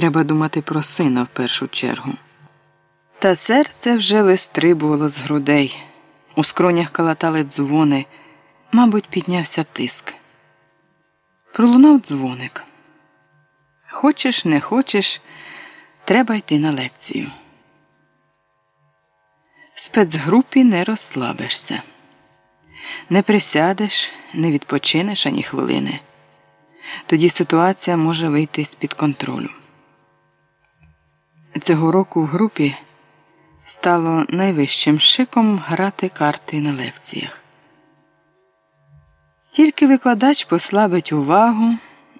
Треба думати про сина в першу чергу. Та серце вже вистрибувало з грудей. У скронях калатали дзвони, мабуть, піднявся тиск. Пролунав дзвоник. Хочеш, не хочеш, треба йти на лекцію. В спецгрупі не розслабишся, не присядеш, не відпочинеш ані хвилини. Тоді ситуація може вийти з-під контролю. Цього року в групі стало найвищим шиком грати карти на лекціях. Тільки викладач послабить увагу,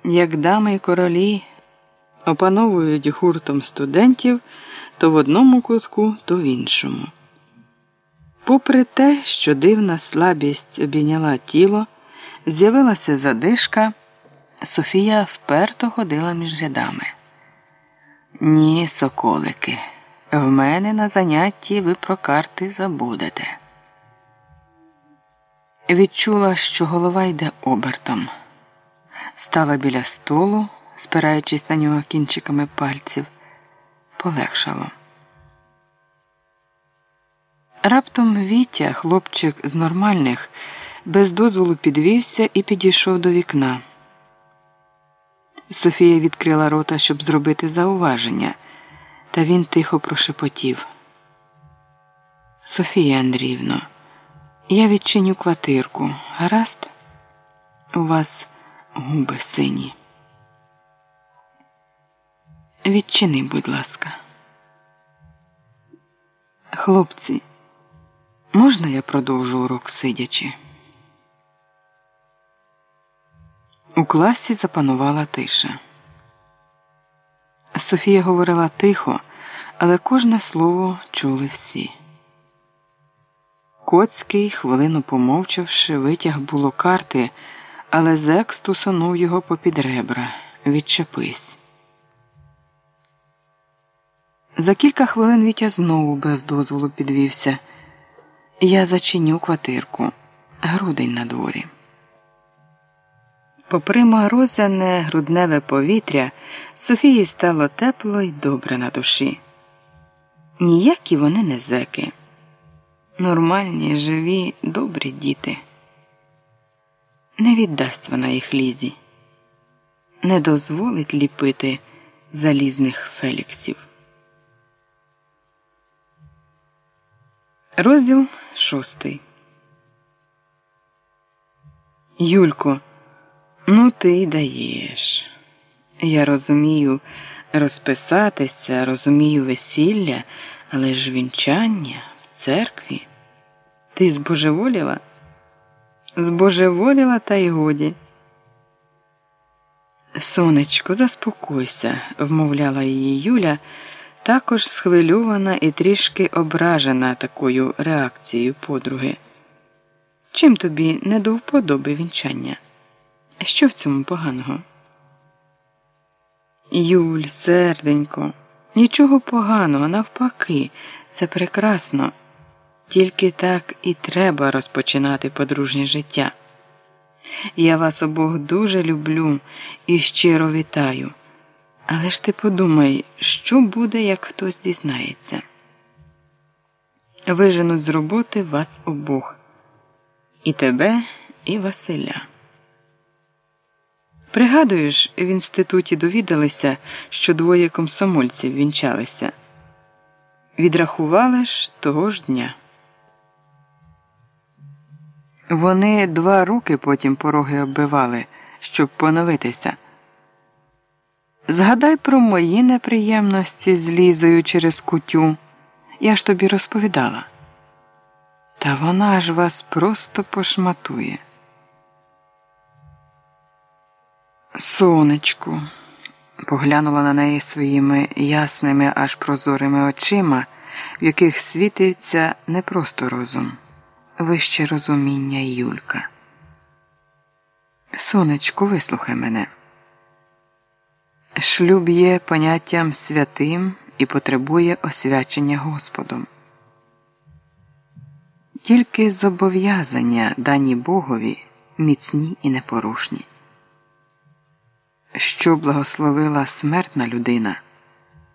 як дами і королі опановують гуртом студентів то в одному кутку, то в іншому. Попри те, що дивна слабість обійняла тіло, з'явилася задишка, Софія вперто ходила між рядами. Ні, соколики, в мене на занятті ви про карти забудете. Відчула, що голова йде обертом, стала біля столу, спираючись на нього кінчиками пальців, полегшало. Раптом Вітя, хлопчик з нормальних, без дозволу підвівся і підійшов до вікна. Софія відкрила рота, щоб зробити зауваження, та він тихо прошепотів. Софія Андріївно, я відчиню квартирку. Гаразд? У вас губи сині. Відчини, будь ласка. Хлопці, можна я продовжу урок сидячи? У класі запанувала тиша. Софія говорила тихо, але кожне слово чули всі. Коцький, хвилину помовчавши, витяг було карти, але зек стусанув його попід ребра. Відчепись. За кілька хвилин Вітя знову без дозволу підвівся. Я зачиню квартирку. Грудень на дворі. Попри морозяне грудневе повітря, Софії стало тепло й добре на душі. Ніякі вони не зеки. Нормальні, живі, добрі діти. Не віддасть вона їх лізі, не дозволить ліпити залізних феліксів. Розділ шостий. Юлько. Ну, ти й даєш. Я розумію розписатися, розумію весілля, але ж вінчання в церкві. Ти збожеволіла? Збожеволіла, та й годі. Сонечко, заспокойся, вмовляла її Юля, також схвильована і трішки ображена такою реакцією подруги. Чим тобі не до вподоби вінчання? Що в цьому поганого? Юль, серденько, нічого поганого, навпаки, це прекрасно. Тільки так і треба розпочинати подружнє життя. Я вас обох дуже люблю і щиро вітаю. Але ж ти подумай, що буде, як хтось дізнається. Виженуть з роботи вас обох, і тебе, і Василя. Пригадуєш, в інституті довідалися, що двоє комсомольців вінчалися. Відрахували ж того ж дня. Вони два роки потім пороги оббивали, щоб поновитися. Згадай про мої неприємності з Лізою через кутю. Я ж тобі розповідала. Та вона ж вас просто пошматує. Сонечку, поглянула на неї своїми ясними, аж прозорими очима, в яких світиться не просто розум, вище розуміння Юлька. Сонечку, вислухай мене. Шлюб є поняттям святим і потребує освячення Господом. Тільки зобов'язання дані Богові міцні і непорушні що благословила смертна людина.